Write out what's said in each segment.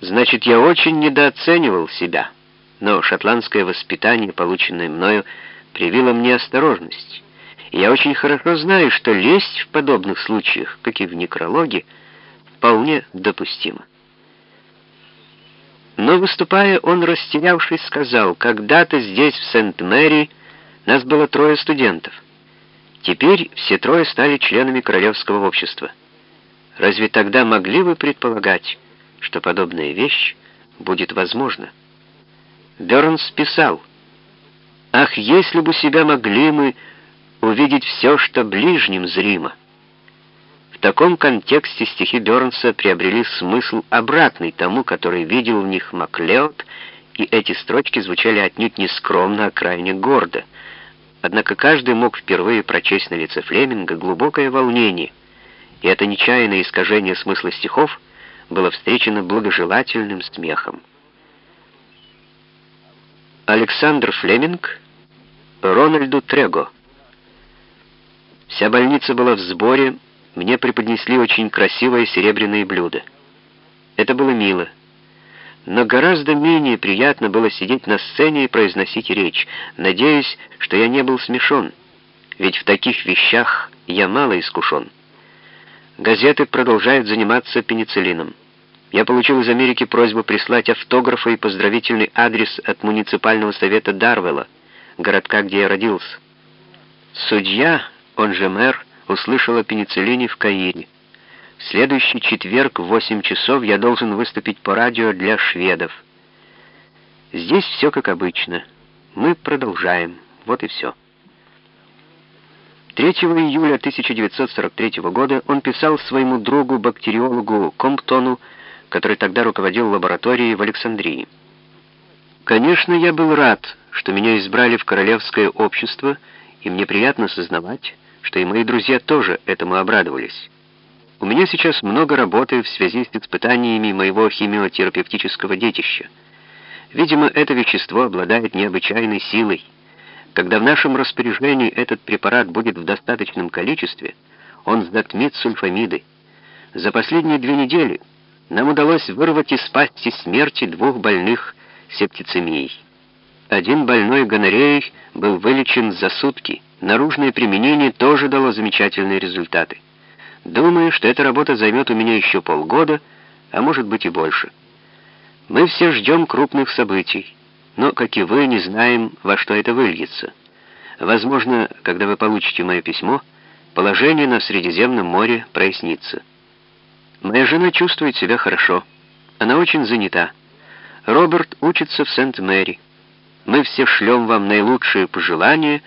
Значит, я очень недооценивал себя, но шотландское воспитание, полученное мною, привило мне осторожность. Я очень хорошо знаю, что лесть в подобных случаях, как и в некрологе, вполне допустимо. Но выступая, он, растерявшись, сказал, «Когда-то здесь, в Сент-Мэри, нас было трое студентов. Теперь все трое стали членами Королевского общества. Разве тогда могли вы предполагать, что подобная вещь будет возможна?» Бернс писал, «Ах, если бы себя могли мы увидеть все, что ближним зримо!» В таком контексте стихи Бёрнса приобрели смысл обратный тому, который видел в них Маклеод, и эти строчки звучали отнюдь не скромно, а крайне гордо. Однако каждый мог впервые прочесть на лице Флеминга глубокое волнение, и это нечаянное искажение смысла стихов было встречено благожелательным смехом. Александр Флеминг Рональду Трего Вся больница была в сборе, мне преподнесли очень красивое серебряное блюдо. Это было мило. Но гораздо менее приятно было сидеть на сцене и произносить речь, надеясь, что я не был смешон, ведь в таких вещах я мало искушен. Газеты продолжают заниматься пенициллином. Я получил из Америки просьбу прислать автографы и поздравительный адрес от муниципального совета Дарвелла, городка, где я родился. Судья, он же мэр, услышал о пенициллине в Каире. В следующий четверг в 8 часов я должен выступить по радио для шведов. Здесь все как обычно. Мы продолжаем. Вот и все. 3 июля 1943 года он писал своему другу-бактериологу Комптону, который тогда руководил лабораторией в Александрии. «Конечно, я был рад, что меня избрали в Королевское общество, и мне приятно сознавать, что и мои друзья тоже этому обрадовались. У меня сейчас много работы в связи с испытаниями моего химиотерапевтического детища. Видимо, это вещество обладает необычайной силой. Когда в нашем распоряжении этот препарат будет в достаточном количестве, он затмит сульфамиды. За последние две недели нам удалось вырвать из пасти смерти двух больных септицемией. Один больной гонореей был вылечен за сутки. Наружное применение тоже дало замечательные результаты. Думаю, что эта работа займет у меня еще полгода, а может быть и больше. Мы все ждем крупных событий, но, как и вы, не знаем, во что это выльется. Возможно, когда вы получите мое письмо, положение на Средиземном море прояснится. Моя жена чувствует себя хорошо. Она очень занята. Роберт учится в Сент-Мэри. Мы все шлем вам наилучшие пожелания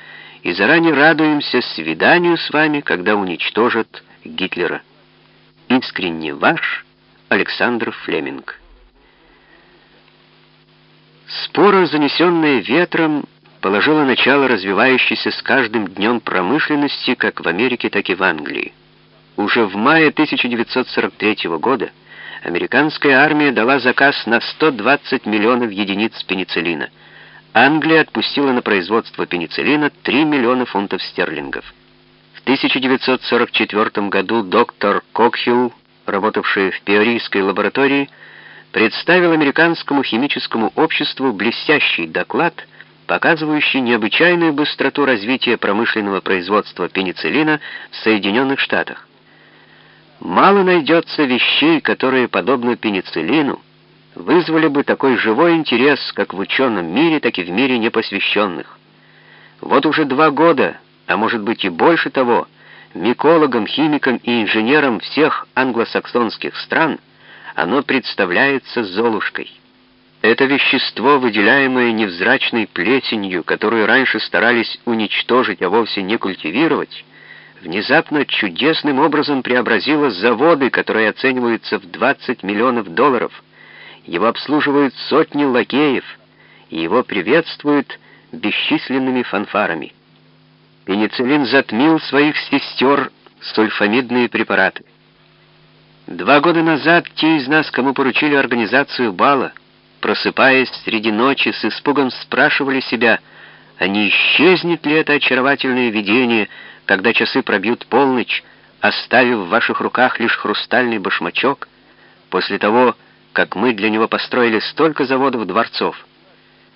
и заранее радуемся свиданию с вами, когда уничтожат Гитлера. Искренне ваш Александр Флеминг. Спора, занесенная ветром, положила начало развивающейся с каждым днем промышленности как в Америке, так и в Англии. Уже в мае 1943 года американская армия дала заказ на 120 миллионов единиц пенициллина – Англия отпустила на производство пенициллина 3 миллиона фунтов стерлингов. В 1944 году доктор Кокхилл, работавший в Пиорийской лаборатории, представил американскому химическому обществу блестящий доклад, показывающий необычайную быстроту развития промышленного производства пенициллина в Соединенных Штатах. Мало найдется вещей, которые, подобно пенициллину, вызвали бы такой живой интерес как в ученом мире, так и в мире непосвященных. Вот уже два года, а может быть и больше того, микологам, химикам и инженерам всех англосаксонских стран оно представляется золушкой. Это вещество, выделяемое невзрачной плесенью, которую раньше старались уничтожить, а вовсе не культивировать, внезапно чудесным образом преобразило заводы, которые оцениваются в 20 миллионов долларов – его обслуживают сотни лакеев, и его приветствуют бесчисленными фанфарами. Пенициллин затмил своих сестер сульфамидные препараты. Два года назад те из нас, кому поручили организацию бала, просыпаясь среди ночи, с испугом спрашивали себя, а не исчезнет ли это очаровательное видение, когда часы пробьют полночь, оставив в ваших руках лишь хрустальный башмачок, после того, как мы для него построили столько заводов, дворцов.